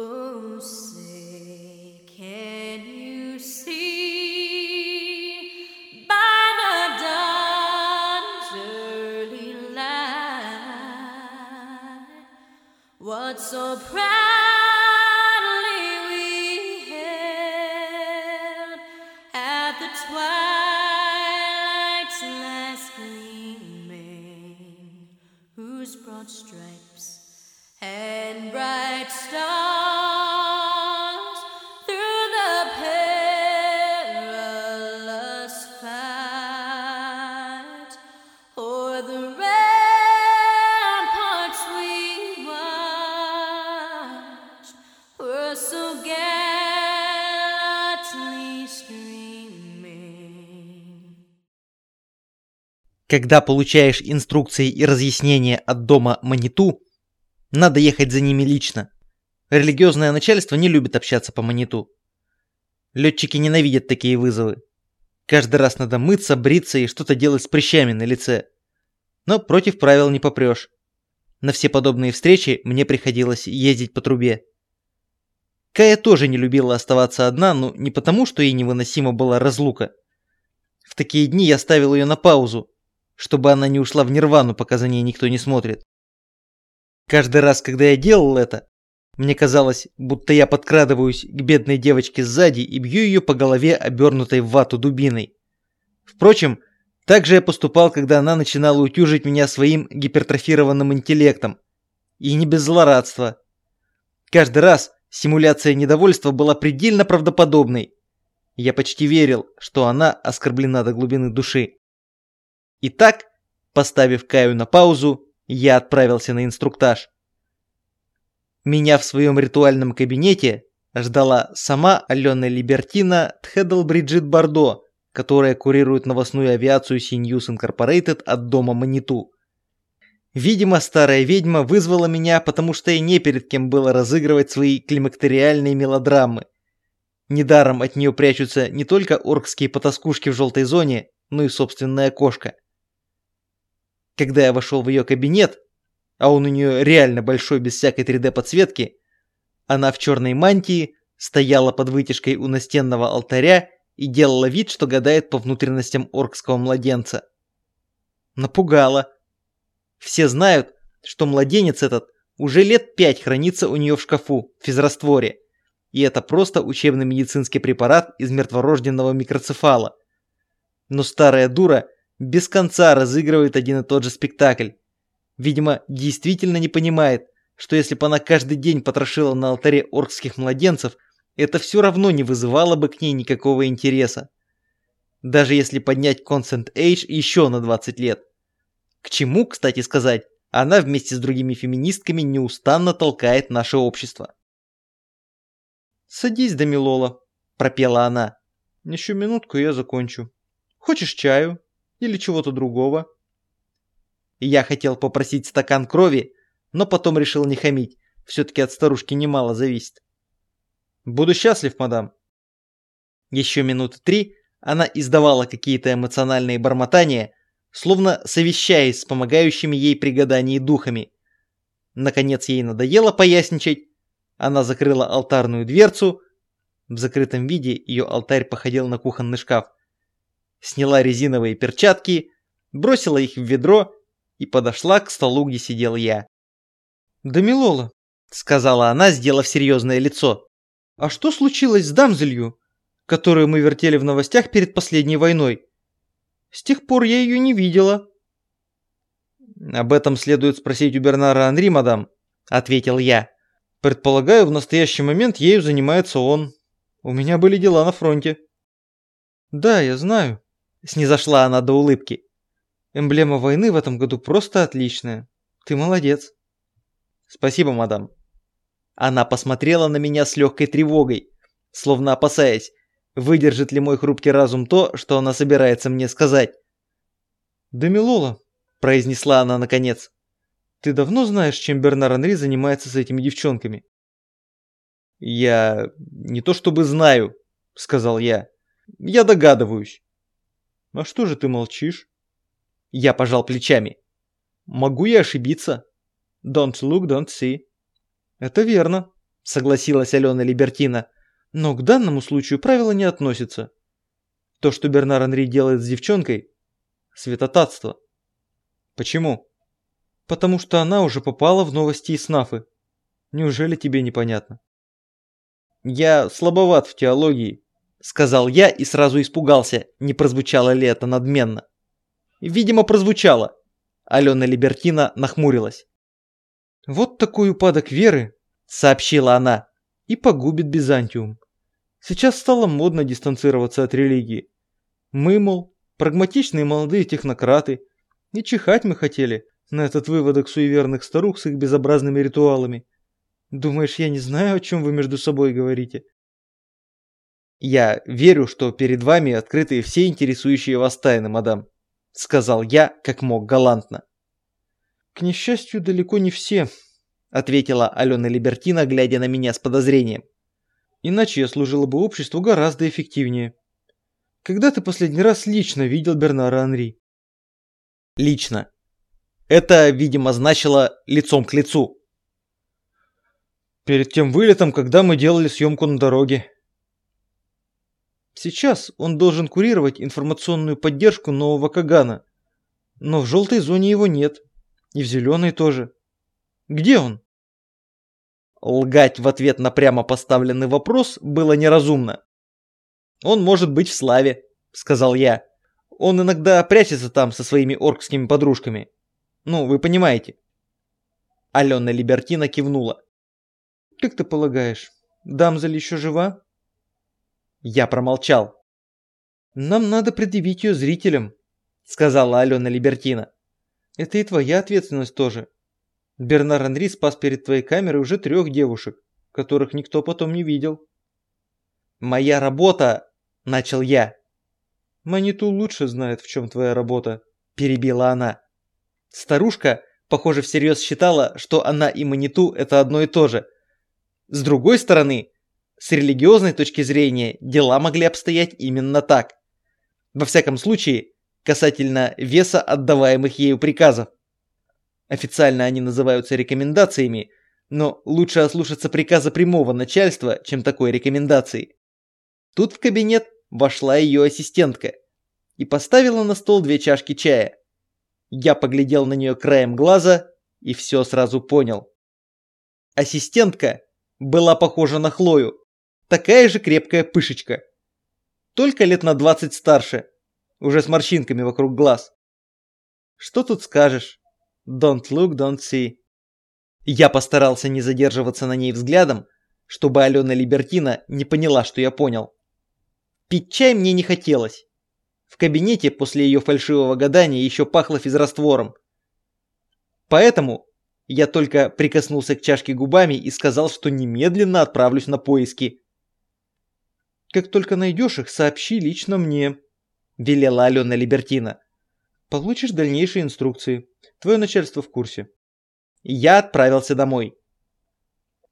Oh, say, can you see? By the dawn's early light what so proudly Когда получаешь инструкции и разъяснения от дома Маниту, надо ехать за ними лично. Религиозное начальство не любит общаться по Маниту. Летчики ненавидят такие вызовы. Каждый раз надо мыться, бриться и что-то делать с прыщами на лице. Но против правил не попрешь. На все подобные встречи мне приходилось ездить по трубе. Кая тоже не любила оставаться одна, но не потому, что ей невыносима была разлука. В такие дни я ставил ее на паузу, чтобы она не ушла в нирвану, пока за ней никто не смотрит. Каждый раз, когда я делал это, мне казалось, будто я подкрадываюсь к бедной девочке сзади и бью ее по голове, обернутой в вату дубиной. Впрочем, так же я поступал, когда она начинала утюжить меня своим гипертрофированным интеллектом. И не без злорадства. Каждый раз симуляция недовольства была предельно правдоподобной. Я почти верил, что она оскорблена до глубины души. Итак, поставив Каю на паузу, я отправился на инструктаж. Меня в своем ритуальном кабинете ждала сама Алена Либертина Тхедл Бриджит Бардо, которая курирует новостную авиацию CNews Incorporated от дома Маниту. Видимо, старая ведьма вызвала меня, потому что и не перед кем было разыгрывать свои климактериальные мелодрамы. Недаром от нее прячутся не только оркские потаскушки в желтой зоне, но и собственная кошка. Когда я вошел в ее кабинет, а он у нее реально большой без всякой 3D-подсветки, она в черной мантии стояла под вытяжкой у настенного алтаря и делала вид, что гадает по внутренностям оркского младенца. Напугала. Все знают, что младенец этот уже лет пять хранится у нее в шкафу, в физрастворе. И это просто учебно-медицинский препарат из мертворожденного микроцефала. Но старая дура без конца разыгрывает один и тот же спектакль. Видимо, действительно не понимает, что если бы она каждый день потрошила на алтаре оркских младенцев, это все равно не вызывало бы к ней никакого интереса. Даже если поднять Consent Age еще на 20 лет. К чему, кстати сказать, она вместе с другими феминистками неустанно толкает наше общество. «Садись, Дамилола», – пропела она. «Еще минутку, я закончу. Хочешь чаю? Или чего-то другого?» Я хотел попросить стакан крови, но потом решил не хамить. Все-таки от старушки немало зависит. «Буду счастлив, мадам». Еще минуты три она издавала какие-то эмоциональные бормотания, словно совещаясь с помогающими ей при гадании духами. Наконец ей надоело поясничать. Она закрыла алтарную дверцу. В закрытом виде ее алтарь походил на кухонный шкаф. Сняла резиновые перчатки, бросила их в ведро и подошла к столу, где сидел я. «Да, Милола», — сказала она, сделав серьезное лицо. «А что случилось с Дамзелью, которую мы вертели в новостях перед последней войной? С тех пор я ее не видела». «Об этом следует спросить у Бернара Анри, мадам», — ответил я. «Предполагаю, в настоящий момент ею занимается он. У меня были дела на фронте». «Да, я знаю», — снизошла она до улыбки. Эмблема войны в этом году просто отличная. Ты молодец. Спасибо, мадам. Она посмотрела на меня с легкой тревогой, словно опасаясь, выдержит ли мой хрупкий разум то, что она собирается мне сказать. «Да, Милола», – произнесла она наконец, – «ты давно знаешь, чем Бернар Анри занимается с этими девчонками?» «Я не то чтобы знаю», – сказал я. «Я догадываюсь». «А что же ты молчишь?» Я пожал плечами. Могу я ошибиться? Don't look, don't see. Это верно, согласилась Алена Либертина. Но к данному случаю правила не относятся. То, что Бернар Анри делает с девчонкой – святотатство. Почему? Потому что она уже попала в новости и снафы. Неужели тебе непонятно? Я слабоват в теологии, сказал я и сразу испугался, не прозвучало ли это надменно. Видимо, прозвучало. Алена Либертина нахмурилась. Вот такой упадок веры, сообщила она, и погубит Бизантиум. Сейчас стало модно дистанцироваться от религии. Мы, мол, прагматичные молодые технократы, и чихать мы хотели на этот выводок суеверных старух с их безобразными ритуалами. Думаешь, я не знаю, о чем вы между собой говорите? Я верю, что перед вами открыты все интересующие вас тайны, мадам, сказал я, как мог галантно. К несчастью, далеко не все, ответила Алена Либертина, глядя на меня с подозрением. Иначе я служила бы обществу гораздо эффективнее. Когда ты последний раз лично видел Бернара Анри? Лично. Это, видимо, значило лицом к лицу. Перед тем вылетом, когда мы делали съемку на дороге. Сейчас он должен курировать информационную поддержку нового Кагана. Но в желтой зоне его нет. И в зеленой тоже. Где он? Лгать в ответ на прямо поставленный вопрос было неразумно. «Он может быть в славе», — сказал я. «Он иногда прячется там со своими оркскими подружками. Ну, вы понимаете». Алена Либертина кивнула. «Как ты полагаешь, Дамзель еще жива?» Я промолчал. «Нам надо предъявить ее зрителям», — сказала Алена Либертина. «Это и твоя ответственность тоже. Бернар Анри спас перед твоей камерой уже трех девушек, которых никто потом не видел. «Моя работа!» – начал я. «Маниту лучше знает, в чем твоя работа», – перебила она. Старушка, похоже, всерьез считала, что она и Маниту – это одно и то же. С другой стороны, с религиозной точки зрения, дела могли обстоять именно так. Во всяком случае, касательно веса отдаваемых ею приказов. Официально они называются рекомендациями, но лучше ослушаться приказа прямого начальства, чем такой рекомендации. Тут в кабинет вошла ее ассистентка и поставила на стол две чашки чая. Я поглядел на нее краем глаза и все сразу понял. Ассистентка была похожа на Хлою, такая же крепкая пышечка. Только лет на 20 старше, уже с морщинками вокруг глаз. Что тут скажешь? Don't look, don't see. Я постарался не задерживаться на ней взглядом, чтобы Алена Либертина не поняла, что я понял. Пить чай мне не хотелось. В кабинете после ее фальшивого гадания еще пахло физраствором. Поэтому я только прикоснулся к чашке губами и сказал, что немедленно отправлюсь на поиски. «Как только найдешь их, сообщи лично мне», – велела Алена Либертина. «Получишь дальнейшие инструкции. Твое начальство в курсе. Я отправился домой.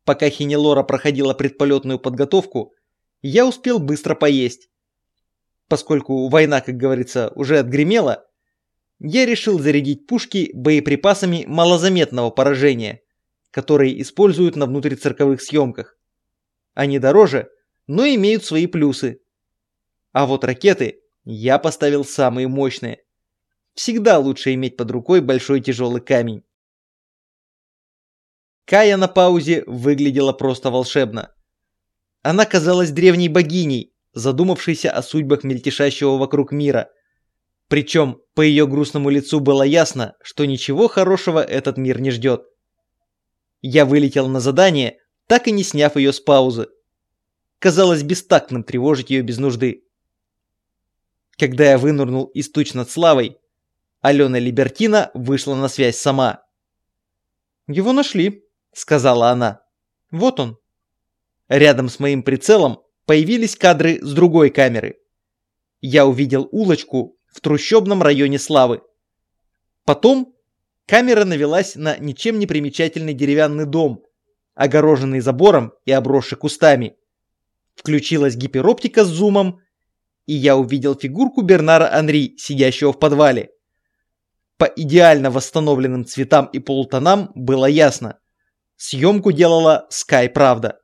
Пока Хинелора проходила предполетную подготовку, я успел быстро поесть. Поскольку война, как говорится, уже отгремела, я решил зарядить пушки боеприпасами малозаметного поражения, которые используют на внутрицирковых съемках. Они дороже, но имеют свои плюсы. А вот ракеты я поставил самые мощные. Всегда лучше иметь под рукой большой тяжелый камень. Кая на паузе выглядела просто волшебно. Она казалась древней богиней, задумавшейся о судьбах мельтешащего вокруг мира. Причем по ее грустному лицу было ясно, что ничего хорошего этот мир не ждет. Я вылетел на задание, так и не сняв ее с паузы. Казалось бестактным тревожить ее без нужды. Когда я вынырнул из туч над славой, Алена Либертина вышла на связь сама. «Его нашли», — сказала она. «Вот он». Рядом с моим прицелом появились кадры с другой камеры. Я увидел улочку в трущобном районе Славы. Потом камера навелась на ничем не примечательный деревянный дом, огороженный забором и обросший кустами. Включилась гипероптика с зумом, и я увидел фигурку Бернара Анри, сидящего в подвале. По идеально восстановленным цветам и полутонам было ясно. Съемку делала Sky Правда.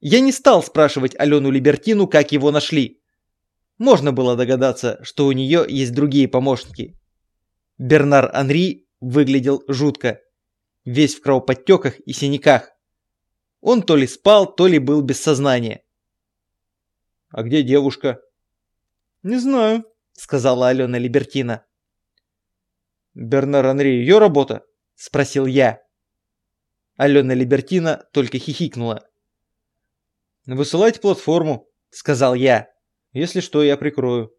Я не стал спрашивать Алену Либертину, как его нашли. Можно было догадаться, что у нее есть другие помощники. Бернар Анри выглядел жутко, весь в кровоподтеках и синяках. Он то ли спал, то ли был без сознания. «А где девушка?» «Не знаю», — сказала Алена Либертина. «Бернар Анри ее работа?» — спросил я. Алена Либертина только хихикнула. «Высылайте платформу», — сказал я. «Если что, я прикрою».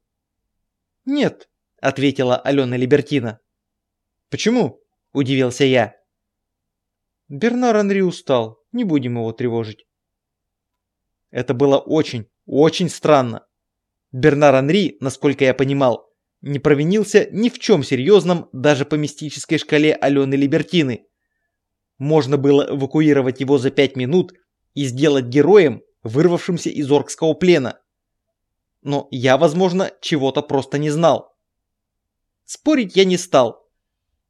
«Нет», — ответила Алена Либертина. «Почему?» — удивился я. «Бернар Анри устал, не будем его тревожить». Это было очень, очень странно. Бернар Анри, насколько я понимал, не провинился ни в чем серьезном даже по мистической шкале Алены Либертины. Можно было эвакуировать его за пять минут и сделать героем, вырвавшимся из оркского плена. Но я, возможно, чего-то просто не знал. Спорить я не стал.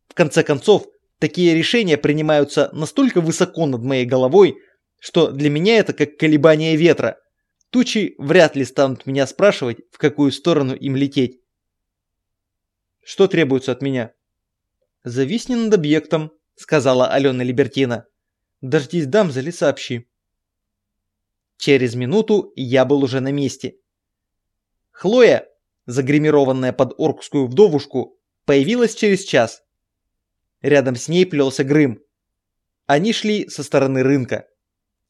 В конце концов, такие решения принимаются настолько высоко над моей головой, что для меня это как колебание ветра. Тучи вряд ли станут меня спрашивать, в какую сторону им лететь. Что требуется от меня? Зависни над объектом, сказала Алена Либертина. Дождись дамзели, сообщи. Через минуту я был уже на месте. Хлоя, загримированная под оркскую вдовушку, появилась через час. Рядом с ней плелся Грым. Они шли со стороны рынка.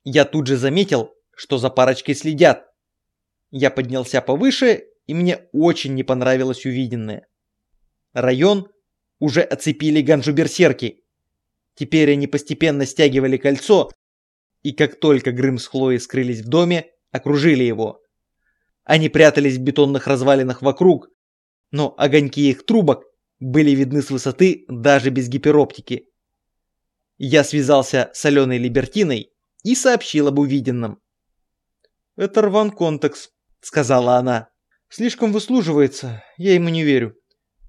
Я тут же заметил, что за парочкой следят. Я поднялся повыше, и мне очень не понравилось увиденное. Район уже оцепили ганджу-берсерки. Теперь они постепенно стягивали кольцо, и как только Грым с Хлоей скрылись в доме, окружили его. Они прятались в бетонных развалинах вокруг, но огоньки их трубок были видны с высоты даже без гипероптики. Я связался с Аленой Либертиной и сообщил об увиденном. «Это Рван Контекс», — сказала она. «Слишком выслуживается, я ему не верю.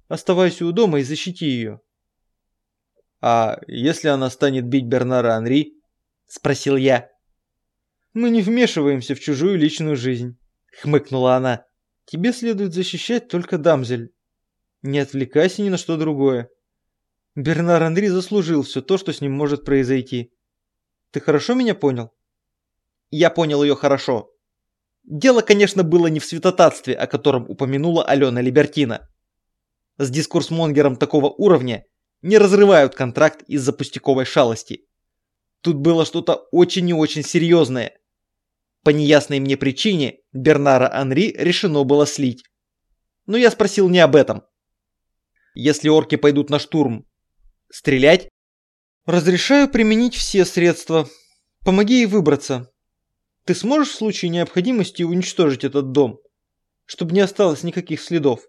Оставайся у дома и защити ее». «А если она станет бить Бернара Анри?» — спросил я. «Мы не вмешиваемся в чужую личную жизнь», — хмыкнула она. «Тебе следует защищать только дамзель. Не отвлекайся ни на что другое. Бернар Анри заслужил все то, что с ним может произойти. Ты хорошо меня понял?» Я понял ее хорошо. Дело, конечно, было не в святотатстве, о котором упомянула Алена Либертина. С дискурсмонгером такого уровня не разрывают контракт из-за пустяковой шалости. Тут было что-то очень и очень серьезное. По неясной мне причине Бернара Анри решено было слить. Но я спросил не об этом. Если орки пойдут на штурм, стрелять? Разрешаю применить все средства. Помоги ей выбраться. Ты сможешь в случае необходимости уничтожить этот дом, чтобы не осталось никаких следов?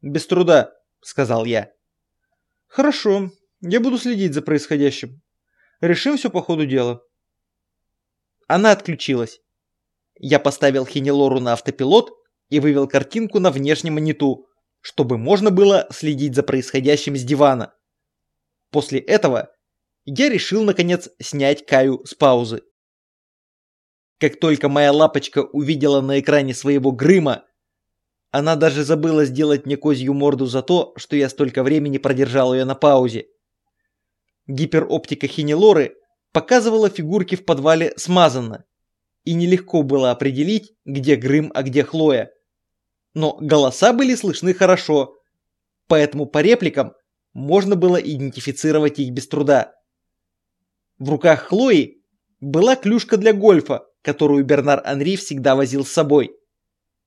Без труда, сказал я. Хорошо, я буду следить за происходящим. Решим все по ходу дела. Она отключилась. Я поставил Хенелору на автопилот и вывел картинку на внешнем мониту, чтобы можно было следить за происходящим с дивана. После этого я решил наконец снять Каю с паузы. Как только моя лапочка увидела на экране своего Грыма, она даже забыла сделать мне козью морду за то, что я столько времени продержал ее на паузе. Гипероптика Хинелоры показывала фигурки в подвале смазанно, и нелегко было определить, где Грым, а где Хлоя. Но голоса были слышны хорошо, поэтому по репликам можно было идентифицировать их без труда. В руках Хлои была клюшка для гольфа, которую Бернар Анри всегда возил с собой.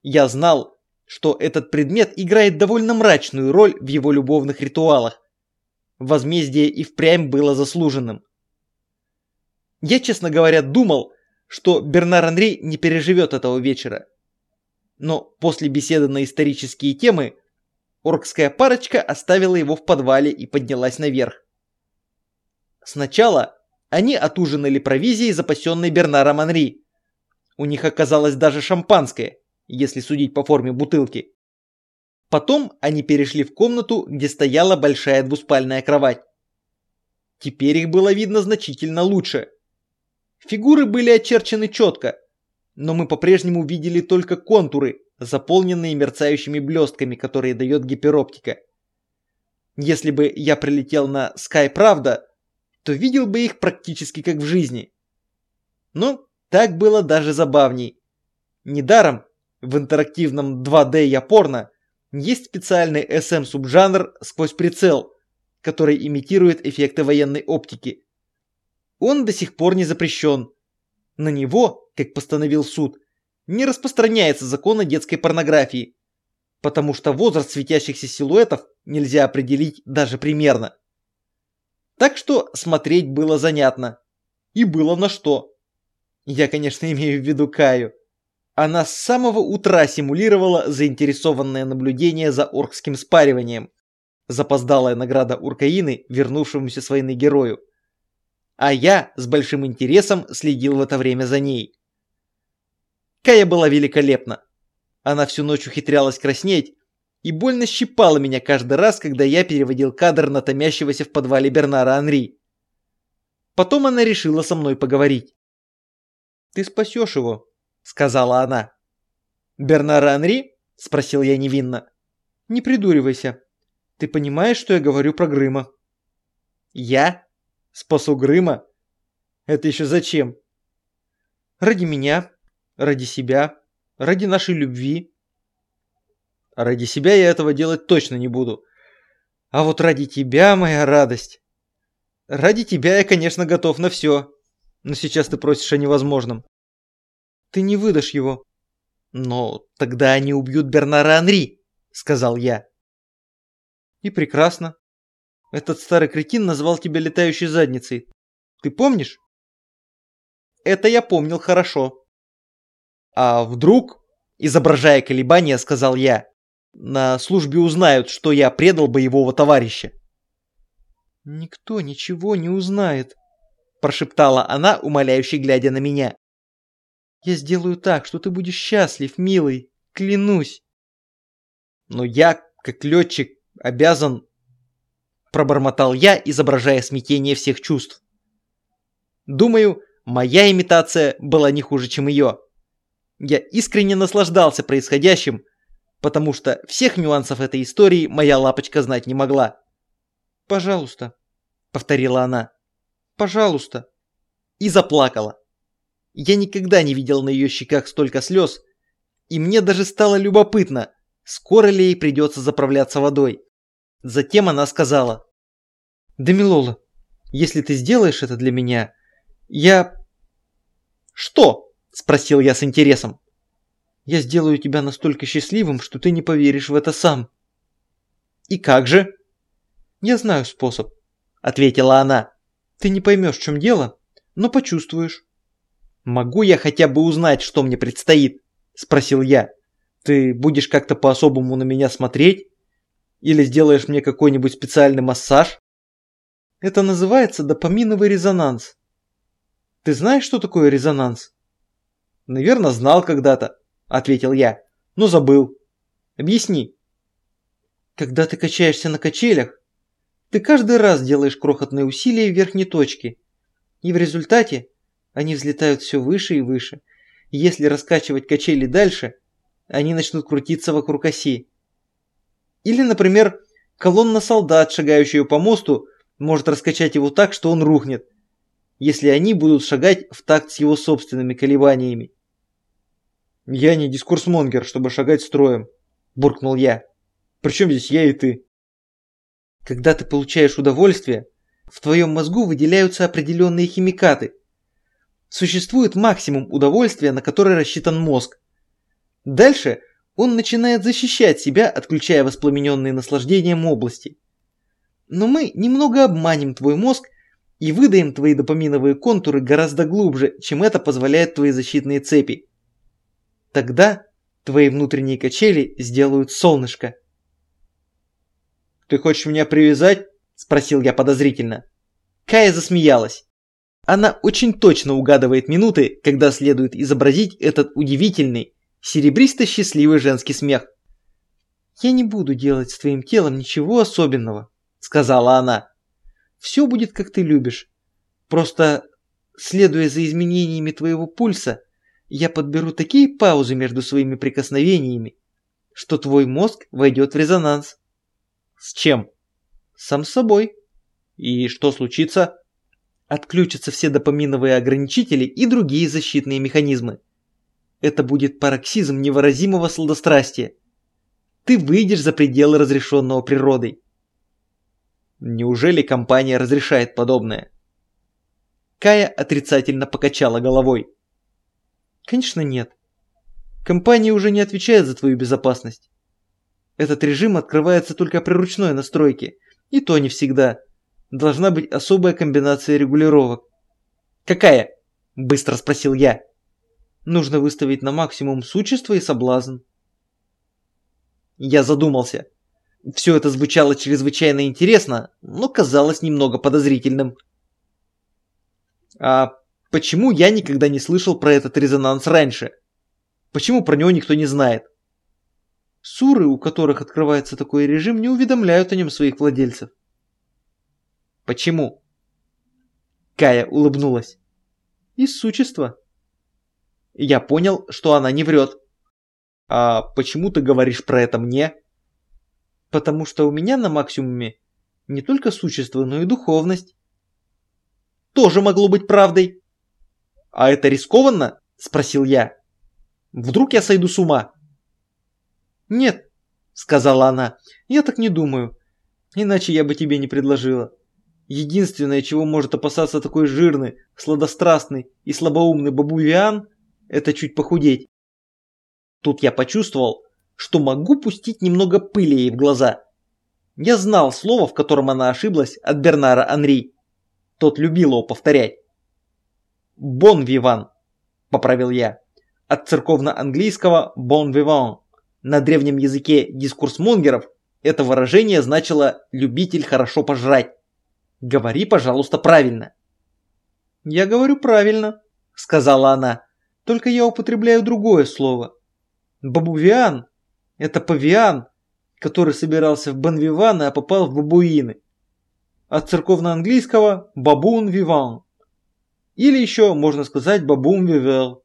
Я знал, что этот предмет играет довольно мрачную роль в его любовных ритуалах. Возмездие и впрямь было заслуженным. Я, честно говоря, думал, что Бернар Анри не переживет этого вечера. Но после беседы на исторические темы, оркская парочка оставила его в подвале и поднялась наверх. Сначала они отужинали провизией, запасенной Бернаром Анри. У них оказалось даже шампанское, если судить по форме бутылки. Потом они перешли в комнату, где стояла большая двуспальная кровать. Теперь их было видно значительно лучше. Фигуры были очерчены четко, но мы по-прежнему видели только контуры, заполненные мерцающими блестками, которые дает гипероптика. Если бы я прилетел на Sky Правда, то видел бы их практически как в жизни. Ну, так было даже забавней. Недаром в интерактивном 2D я порно есть специальный SM-субжанр сквозь прицел, который имитирует эффекты военной оптики. Он до сих пор не запрещен. На него, как постановил суд, не распространяется закон о детской порнографии, потому что возраст светящихся силуэтов нельзя определить даже примерно. Так что смотреть было занятно. И было на что. Я, конечно, имею в виду Каю. Она с самого утра симулировала заинтересованное наблюдение за оркским спариванием. Запоздалая награда Уркаины, вернувшемуся с войны герою. А я с большим интересом следил в это время за ней. Кая была великолепна. Она всю ночь ухитрялась краснеть и больно щипала меня каждый раз, когда я переводил кадр на томящегося в подвале Бернара Анри. Потом она решила со мной поговорить. «Ты спасешь его», — сказала она. «Бернара Анри?» — спросил я невинно. «Не придуривайся. Ты понимаешь, что я говорю про Грыма?» «Я? Спасу Грыма? Это еще зачем?» «Ради меня, ради себя, ради нашей любви». «Ради себя я этого делать точно не буду. А вот ради тебя, моя радость. Ради тебя я, конечно, готов на все. Но сейчас ты просишь о невозможном. Ты не выдашь его. Но тогда они убьют Бернара Анри, сказал я. И прекрасно. Этот старый кретин назвал тебя летающей задницей. Ты помнишь? Это я помнил хорошо. А вдруг, изображая колебания, сказал я, на службе узнают, что я предал боевого товарища. Никто ничего не узнает, прошептала она, умоляюще глядя на меня. Я сделаю так, что ты будешь счастлив, милый, клянусь. Но я, как летчик, обязан... Пробормотал я, изображая смятение всех чувств. Думаю, моя имитация была не хуже, чем ее. Я искренне наслаждался происходящим, потому что всех нюансов этой истории моя лапочка знать не могла. «Пожалуйста», — повторила она, — «пожалуйста». И заплакала. Я никогда не видел на ее щеках столько слез, и мне даже стало любопытно, скоро ли ей придется заправляться водой. Затем она сказала. «Демилола, если ты сделаешь это для меня, я...» «Что?» – спросил я с интересом. «Я сделаю тебя настолько счастливым, что ты не поверишь в это сам». «И как же?» «Я знаю способ», – ответила она. «Ты не поймешь, в чем дело, но почувствуешь». «Могу я хотя бы узнать, что мне предстоит?» – спросил я. «Ты будешь как-то по-особому на меня смотреть? Или сделаешь мне какой-нибудь специальный массаж?» «Это называется допаминовый резонанс». «Ты знаешь, что такое резонанс?» «Наверное, знал когда-то», – ответил я, – «но забыл. Объясни». «Когда ты качаешься на качелях, ты каждый раз делаешь крохотные усилия в верхней точке, и в результате они взлетают все выше и выше. если раскачивать качели дальше, они начнут крутиться вокруг оси. Или, например, колонна солдат, шагающая по мосту, может раскачать его так, что он рухнет, если они будут шагать в такт с его собственными колебаниями. «Я не дискурсмонгер, чтобы шагать строем», – буркнул я. «Причем здесь я и ты?» Когда ты получаешь удовольствие, в твоем мозгу выделяются определенные химикаты – Существует максимум удовольствия, на который рассчитан мозг. Дальше он начинает защищать себя, отключая воспламененные наслаждением области. Но мы немного обманем твой мозг и выдаем твои допаминовые контуры гораздо глубже, чем это позволяют твои защитные цепи. Тогда твои внутренние качели сделают солнышко. «Ты хочешь меня привязать?» – спросил я подозрительно. Кая засмеялась. Она очень точно угадывает минуты, когда следует изобразить этот удивительный, серебристо-счастливый женский смех. «Я не буду делать с твоим телом ничего особенного», — сказала она. «Все будет, как ты любишь. Просто следуя за изменениями твоего пульса, я подберу такие паузы между своими прикосновениями, что твой мозг войдет в резонанс. С чем? Сам с собой. И что случится? Отключатся все допаминовые ограничители и другие защитные механизмы. Это будет пароксизм невыразимого сладострастия. Ты выйдешь за пределы разрешенного природой. Неужели компания разрешает подобное? Кая отрицательно покачала головой. Конечно нет. Компания уже не отвечает за твою безопасность. Этот режим открывается только при ручной настройке, и то не всегда. Должна быть особая комбинация регулировок. «Какая?» – быстро спросил я. Нужно выставить на максимум существо и соблазн. Я задумался. Все это звучало чрезвычайно интересно, но казалось немного подозрительным. А почему я никогда не слышал про этот резонанс раньше? Почему про него никто не знает? Суры, у которых открывается такой режим, не уведомляют о нем своих владельцев. Почему? Кая улыбнулась. Из существа. Я понял, что она не врет. А почему ты говоришь про это мне? Потому что у меня на максимуме не только существо, но и духовность. Тоже могло быть правдой. А это рискованно? Спросил я. Вдруг я сойду с ума? Нет, сказала она, я так не думаю. Иначе я бы тебе не предложила. Единственное, чего может опасаться такой жирный, сладострастный и слабоумный бабувиан, это чуть похудеть. Тут я почувствовал, что могу пустить немного пыли ей в глаза. Я знал слово, в котором она ошиблась от Бернара Анри. Тот любил его повторять. «Бон виван», – поправил я. От церковно-английского «бон виван». На древнем языке дискурсмонгеров это выражение значило «любитель хорошо пожрать». Говори, пожалуйста, правильно. Я говорю правильно, сказала она. Только я употребляю другое слово. Бабувиан – это павиан, который собирался в Банвиваны, а попал в бабуины. От церковно-английского – бабун виван. Или еще можно сказать бабун вивел.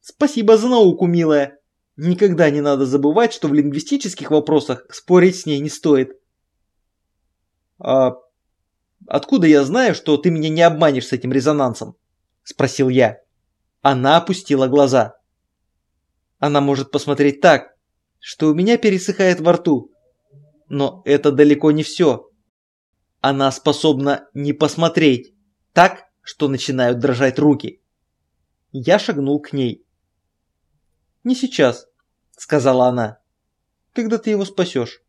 Спасибо за науку, милая. Никогда не надо забывать, что в лингвистических вопросах спорить с ней не стоит. А откуда я знаю, что ты меня не обманешь с этим резонансом? Спросил я. Она опустила глаза. Она может посмотреть так, что у меня пересыхает во рту. Но это далеко не все. Она способна не посмотреть так, что начинают дрожать руки. Я шагнул к ней. «Не сейчас», — сказала она. «Когда ты его спасешь?»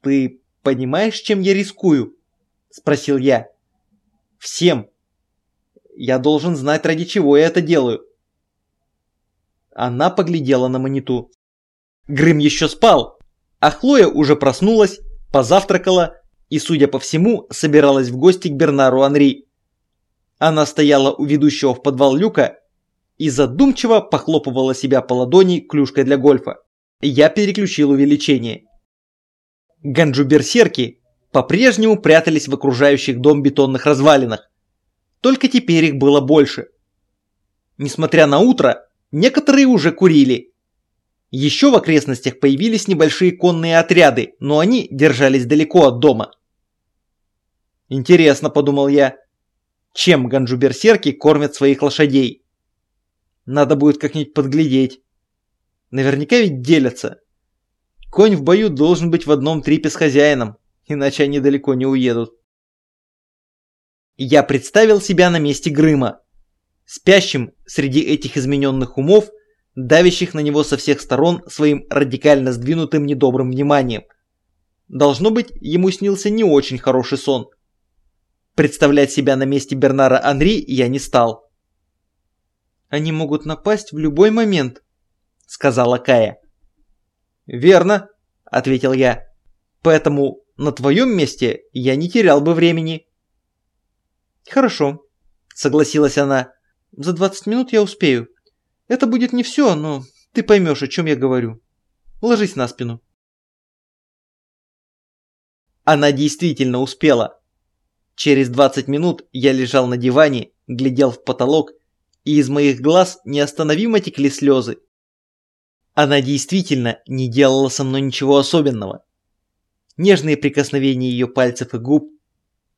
«Ты понимаешь, чем я рискую?» — спросил я. «Всем. Я должен знать, ради чего я это делаю». Она поглядела на маниту. Грым еще спал, а Хлоя уже проснулась, позавтракала и, судя по всему, собиралась в гости к Бернару Анри. Она стояла у ведущего в подвал люка и задумчиво похлопывала себя по ладони клюшкой для гольфа. Я переключил увеличение. Ганджу-берсерки по-прежнему прятались в окружающих дом бетонных развалинах. Только теперь их было больше. Несмотря на утро, некоторые уже курили. Еще в окрестностях появились небольшие конные отряды, но они держались далеко от дома. Интересно, подумал я, чем ганджу-берсерки кормят своих лошадей? Надо будет как-нибудь подглядеть. Наверняка ведь делятся. Конь в бою должен быть в одном трипе с хозяином, иначе они далеко не уедут. Я представил себя на месте Грыма, спящим среди этих измененных умов, давящих на него со всех сторон своим радикально сдвинутым недобрым вниманием. Должно быть, ему снился не очень хороший сон. Представлять себя на месте Бернара Анри я не стал. Они могут напасть в любой момент», — сказала Кая. «Верно», — ответил я. «Поэтому на твоем месте я не терял бы времени». «Хорошо», — согласилась она. «За 20 минут я успею. Это будет не все, но ты поймешь, о чем я говорю. Ложись на спину». Она действительно успела. Через 20 минут я лежал на диване, глядел в потолок, и из моих глаз неостановимо текли слезы. Она действительно не делала со мной ничего особенного. Нежные прикосновения ее пальцев и губ,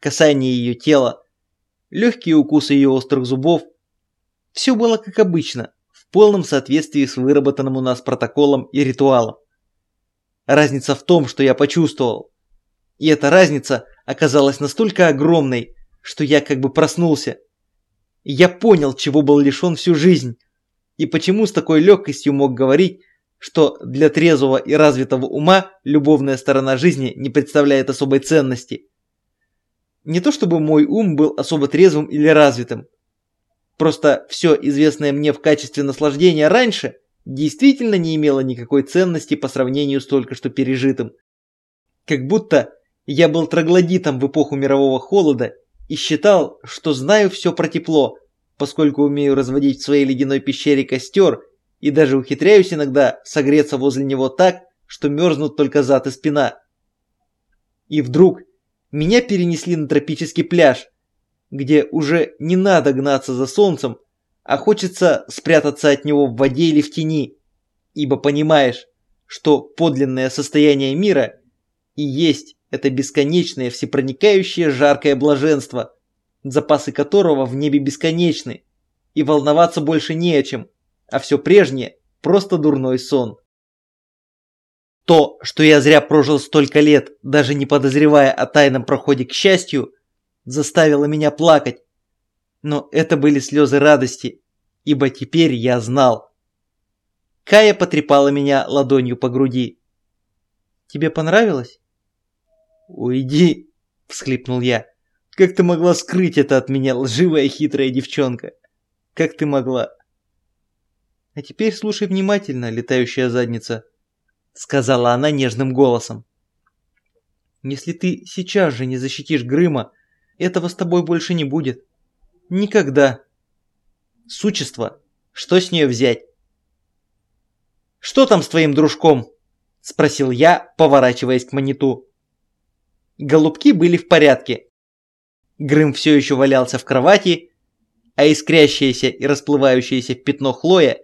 касание ее тела, легкие укусы ее острых зубов. Все было как обычно, в полном соответствии с выработанным у нас протоколом и ритуалом. Разница в том, что я почувствовал. И эта разница оказалась настолько огромной, что я как бы проснулся. я понял, чего был лишен всю жизнь, и почему с такой легкостью мог говорить, что для трезвого и развитого ума любовная сторона жизни не представляет особой ценности. Не то чтобы мой ум был особо трезвым или развитым. Просто все известное мне в качестве наслаждения раньше действительно не имело никакой ценности по сравнению с только что пережитым. Как будто я был троглодитом в эпоху мирового холода и считал, что знаю все про тепло, поскольку умею разводить в своей ледяной пещере костер и даже ухитряюсь иногда согреться возле него так, что мерзнут только зад и спина. И вдруг меня перенесли на тропический пляж, где уже не надо гнаться за солнцем, а хочется спрятаться от него в воде или в тени, ибо понимаешь, что подлинное состояние мира и есть это бесконечное, всепроникающее жаркое блаженство, запасы которого в небе бесконечны, и волноваться больше не о чем, а все прежнее – просто дурной сон. То, что я зря прожил столько лет, даже не подозревая о тайном проходе к счастью, заставило меня плакать. Но это были слезы радости, ибо теперь я знал. Кая потрепала меня ладонью по груди. «Тебе понравилось?» «Уйди!» – всхлипнул я. «Как ты могла скрыть это от меня, лживая хитрая девчонка? Как ты могла?» «А теперь слушай внимательно, летающая задница», – сказала она нежным голосом. «Если ты сейчас же не защитишь Грыма, этого с тобой больше не будет. Никогда». «Существо, что с нее взять?» «Что там с твоим дружком?» – спросил я, поворачиваясь к маниту. Голубки были в порядке. Грым все еще валялся в кровати, а искрящееся и расплывающееся пятно Хлоя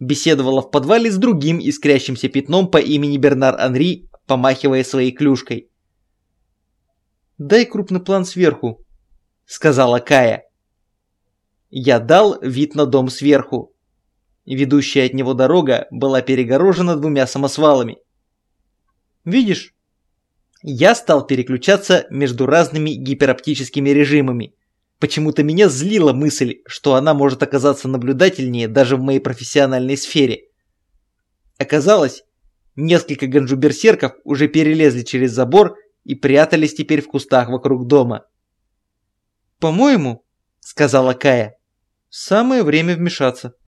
беседовала в подвале с другим искрящимся пятном по имени Бернар Анри, помахивая своей клюшкой. «Дай крупный план сверху», — сказала Кая. Я дал вид на дом сверху. Ведущая от него дорога была перегорожена двумя самосвалами. «Видишь?» Я стал переключаться между разными гипероптическими режимами. Почему-то меня злила мысль, что она может оказаться наблюдательнее даже в моей профессиональной сфере. Оказалось, несколько ганджуберсерков уже перелезли через забор и прятались теперь в кустах вокруг дома. «По-моему, — сказала Кая, — самое время вмешаться».